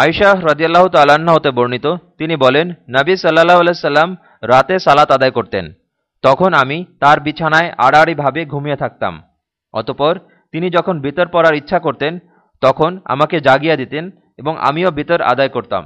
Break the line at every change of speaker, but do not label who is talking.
আয়শাহ রাজিয়াল্লাহ তাল্লাহ্ন হতে বর্ণিত, তিনি বলেন, নবী সাল্লাহ আলাইসাল্লাম রাতে সালাত আদায় করতেন। তখন আমি তার বিছানায় আড়াআড়িভাবে ঘুমিয়ে থাকতাম। অতপর তিনি যখন বিতর পড়ার ইচ্ছা করতেন, তখন আমাকে জাগিয়া দিতেন এবং আমিও বিতর আদায় করতাম।